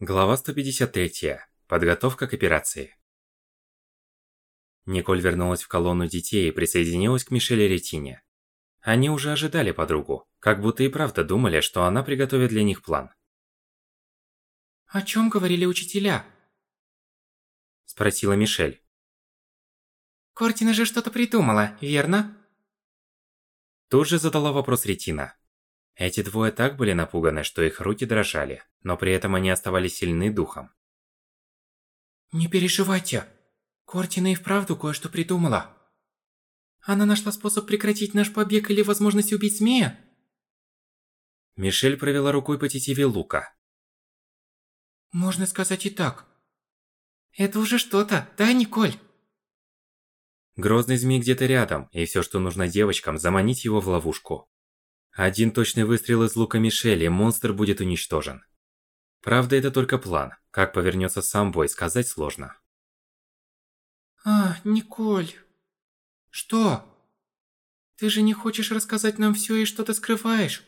Глава 153. Подготовка к операции. Николь вернулась в колонну детей и присоединилась к Мишель и Ретине. Они уже ожидали подругу, как будто и правда думали, что она приготовит для них план. «О чем говорили учителя?» Спросила Мишель. «Кортина же что-то придумала, верно?» Тут же задала вопрос Ретина. Эти двое так были напуганы, что их руки дрожали, но при этом они оставались сильны духом. «Не переживайте. Кортина и вправду кое-что придумала. Она нашла способ прекратить наш побег или возможность убить змея?» Мишель провела рукой по тетиве лука. «Можно сказать и так. Это уже что-то, да, Николь?» Грозный змей где-то рядом, и все, что нужно девочкам, заманить его в ловушку. Один точный выстрел из лука Мишели, монстр будет уничтожен. Правда, это только план. Как повернется сам бой, сказать сложно. А, Николь. Что? Ты же не хочешь рассказать нам все и что ты скрываешь?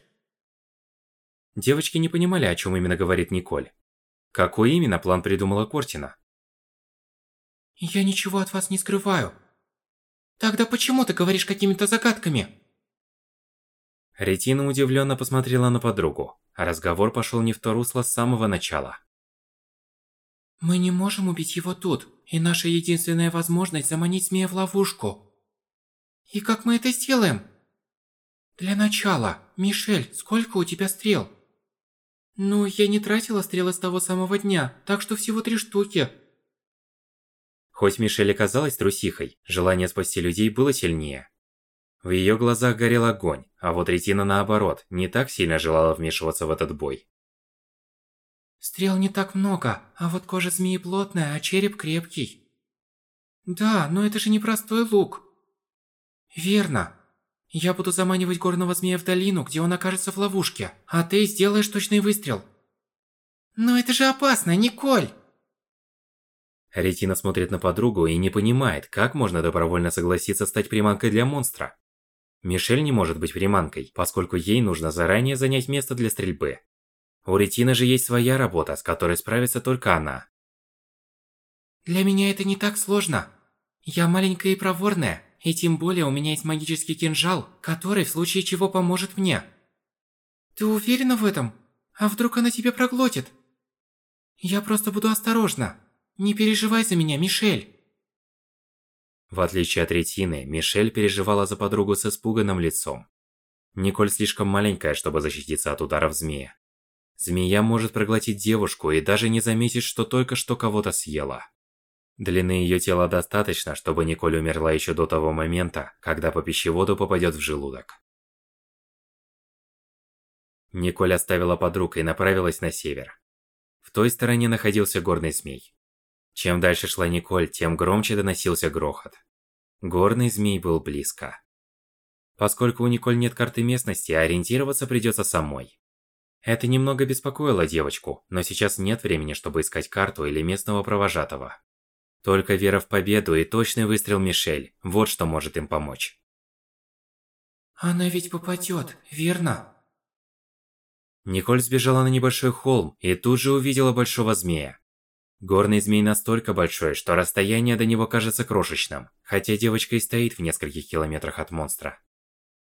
Девочки не понимали, о чем именно говорит Николь. Какой именно план придумала Кортина? Я ничего от вас не скрываю. Тогда почему ты говоришь какими-то загадками? Ретина удивленно посмотрела на подругу, разговор пошел не в то русло с самого начала. Мы не можем убить его тут, и наша единственная возможность заманить змея в ловушку. И как мы это сделаем? Для начала, Мишель, сколько у тебя стрел? Ну, я не тратила стрелы с того самого дня, так что всего три штуки. Хоть Мишель оказалась трусихой, желание спасти людей было сильнее. В ее глазах горел огонь, а вот Ретина наоборот, не так сильно желала вмешиваться в этот бой. Стрел не так много, а вот кожа змеи плотная, а череп крепкий. Да, но это же не простой лук. Верно. Я буду заманивать горного змея в долину, где он окажется в ловушке, а ты сделаешь точный выстрел. Но это же опасно, Николь! Ретина смотрит на подругу и не понимает, как можно добровольно согласиться стать приманкой для монстра. Мишель не может быть приманкой, поскольку ей нужно заранее занять место для стрельбы. У Ретины же есть своя работа, с которой справится только она. Для меня это не так сложно. Я маленькая и проворная, и тем более у меня есть магический кинжал, который в случае чего поможет мне. Ты уверена в этом? А вдруг она тебя проглотит? Я просто буду осторожна. Не переживай за меня, Мишель. В отличие от Ретины, Мишель переживала за подругу с испуганным лицом. Николь слишком маленькая, чтобы защититься от ударов змея. Змея может проглотить девушку и даже не заметить, что только что кого-то съела. Длины ее тела достаточно, чтобы Николь умерла еще до того момента, когда по пищеводу попадет в желудок. Николь оставила подруг и направилась на север. В той стороне находился горный змей. Чем дальше шла Николь, тем громче доносился грохот. Горный змей был близко. Поскольку у Николь нет карты местности, ориентироваться придется самой. Это немного беспокоило девочку, но сейчас нет времени, чтобы искать карту или местного провожатого. Только вера в победу и точный выстрел Мишель – вот что может им помочь. Она ведь попадет, верно? Николь сбежала на небольшой холм и тут же увидела большого змея. Горный змей настолько большой, что расстояние до него кажется крошечным, хотя девочка и стоит в нескольких километрах от монстра.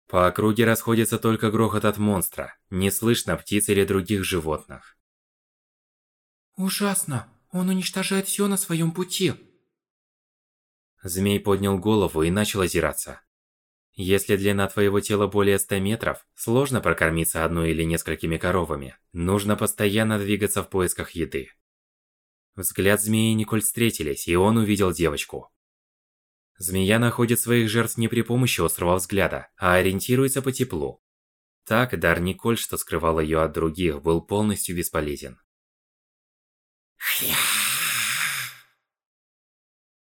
По округе расходится только грохот от монстра, не слышно птиц или других животных. Ужасно, он уничтожает все на своем пути. Змей поднял голову и начал озираться. Если длина твоего тела более 100 метров, сложно прокормиться одной или несколькими коровами. Нужно постоянно двигаться в поисках еды. Взгляд змеи и Николь встретились, и он увидел девочку. Змея находит своих жертв не при помощи острого взгляда, а ориентируется по теплу. Так, дар Николь, что скрывал ее от других, был полностью бесполезен.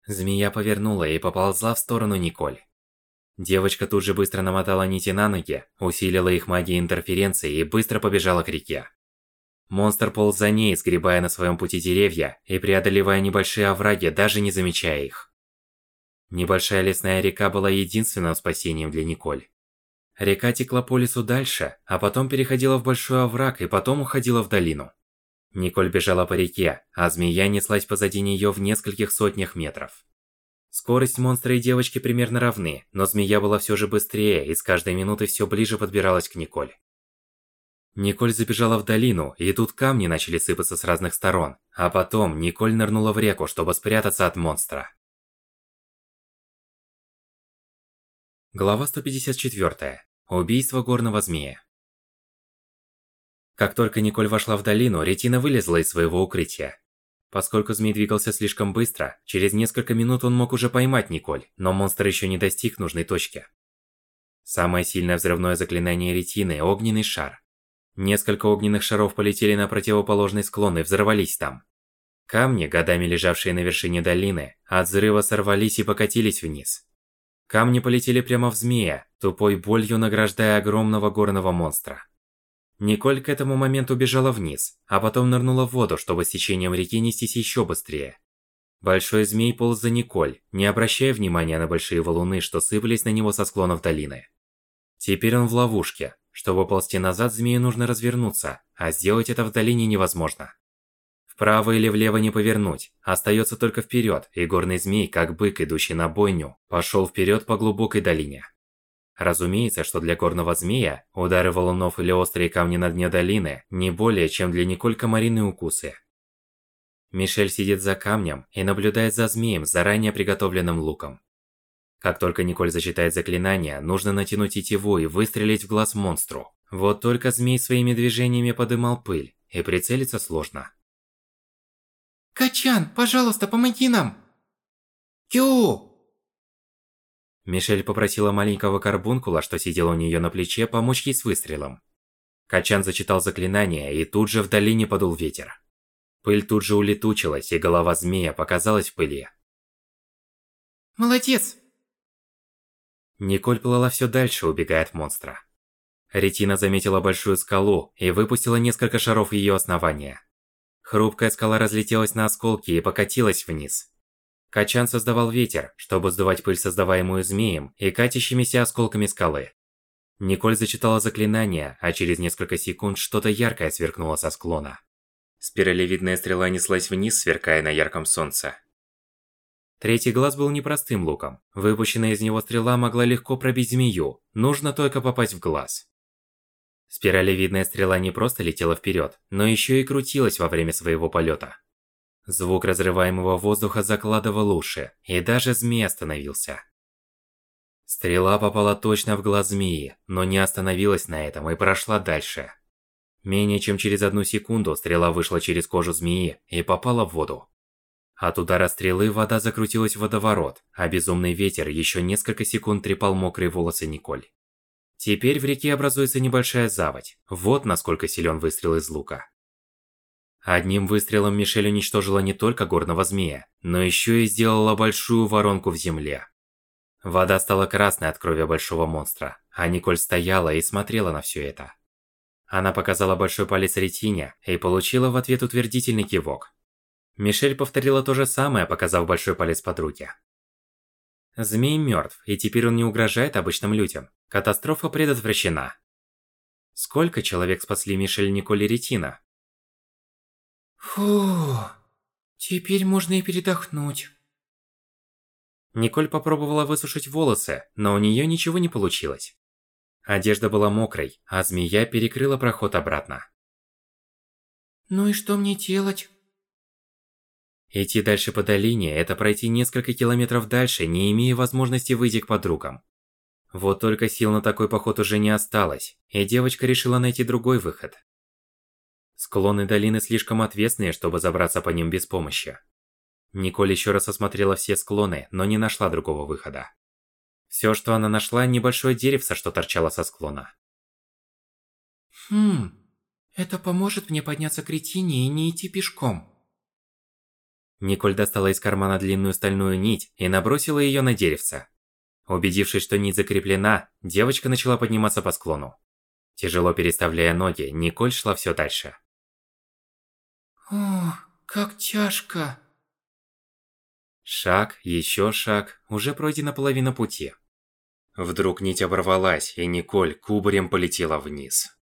Змея повернула и поползла в сторону Николь. Девочка тут же быстро намотала нити на ноги, усилила их магией интерференции и быстро побежала к реке. Монстр полз за ней, сгребая на своем пути деревья и преодолевая небольшие овраги, даже не замечая их. Небольшая лесная река была единственным спасением для Николь. Река текла по лесу дальше, а потом переходила в большой овраг и потом уходила в долину. Николь бежала по реке, а змея неслась позади нее в нескольких сотнях метров. Скорость монстра и девочки примерно равны, но змея была все же быстрее и с каждой минутой все ближе подбиралась к Николь. Николь забежала в долину, и тут камни начали сыпаться с разных сторон, а потом Николь нырнула в реку, чтобы спрятаться от монстра. Глава 154. Убийство горного змея. Как только Николь вошла в долину, Ретина вылезла из своего укрытия. Поскольку змей двигался слишком быстро, через несколько минут он мог уже поймать Николь, но монстр еще не достиг нужной точки. Самое сильное взрывное заклинание Ретины – огненный шар. Несколько огненных шаров полетели на противоположный склон и взорвались там. Камни, годами лежавшие на вершине долины, от взрыва сорвались и покатились вниз. Камни полетели прямо в змея, тупой болью награждая огромного горного монстра. Николь к этому моменту бежала вниз, а потом нырнула в воду, чтобы с течением реки нестись еще быстрее. Большой змей полз за Николь, не обращая внимания на большие валуны, что сыпались на него со склонов долины. Теперь он в ловушке. Чтобы ползти назад, змею нужно развернуться, а сделать это в долине невозможно. Вправо или влево не повернуть, остается только вперед, и горный змей, как бык, идущий на бойню, пошел вперед по глубокой долине. Разумеется, что для горного змея удары валунов или острые камни на дне долины не более, чем для Николь комариные укусы. Мишель сидит за камнем и наблюдает за змеем с заранее приготовленным луком. Как только Николь зачитает заклинание, нужно натянуть тетиву и выстрелить в глаз монстру. Вот только змей своими движениями подымал пыль, и прицелиться сложно. «Качан, пожалуйста, помоги нам!» «Кю!» Мишель попросила маленького карбункула, что сидел у нее на плече, помочь ей с выстрелом. Качан зачитал заклинание, и тут же в долине подул ветер. Пыль тут же улетучилась, и голова змея показалась в пыли. «Молодец!» Николь плыла все дальше, убегая от монстра. Ретина заметила большую скалу и выпустила несколько шаров ее основания. Хрупкая скала разлетелась на осколки и покатилась вниз. Качан создавал ветер, чтобы сдувать пыль, создаваемую змеем и катящимися осколками скалы. Николь зачитала заклинание, а через несколько секунд что-то яркое сверкнуло со склона. Спиралевидная стрела неслась вниз, сверкая на ярком солнце. Третий глаз был непростым луком. Выпущенная из него стрела могла легко пробить змею, нужно только попасть в глаз. Спиралевидная стрела не просто летела вперед, но еще и крутилась во время своего полета. Звук разрываемого воздуха закладывал уши, и даже змей остановился. Стрела попала точно в глаз змеи, но не остановилась на этом и прошла дальше. Менее чем через одну секунду стрела вышла через кожу змеи и попала в воду. От удара стрелы вода закрутилась в водоворот, а безумный ветер еще несколько секунд трепал мокрые волосы Николь. Теперь в реке образуется небольшая заводь. Вот насколько силен выстрел из лука. Одним выстрелом Мишель уничтожила не только горного змея, но еще и сделала большую воронку в земле. Вода стала красной от крови большого монстра, а Николь стояла и смотрела на все это. Она показала большой палец Ретине и получила в ответ утвердительный кивок. Мишель повторила то же самое, показав большой палец подруге. Змей мертв, и теперь он не угрожает обычным людям. Катастрофа предотвращена. Сколько человек спасли Мишель, Николь и Ретина? Фу, теперь можно и передохнуть. Николь попробовала высушить волосы, но у нее ничего не получилось. Одежда была мокрой, а змея перекрыла проход обратно. Ну и что мне делать? Идти дальше по долине – это пройти несколько километров дальше, не имея возможности выйти к подругам. Вот только сил на такой поход уже не осталось, и девочка решила найти другой выход. Склоны долины слишком отвесные, чтобы забраться по ним без помощи. Николь еще раз осмотрела все склоны, но не нашла другого выхода. Все, что она нашла, небольшое деревце, что торчало со склона. Хм, это поможет мне подняться к ретине и не идти пешком. Николь достала из кармана длинную стальную нить и набросила ее на деревце. Убедившись, что нить закреплена, девочка начала подниматься по склону. Тяжело переставляя ноги, Николь шла все дальше. О, как тяжко. Шаг, еще шаг, уже пройдена половина пути. Вдруг нить оборвалась, и Николь кубарем полетела вниз.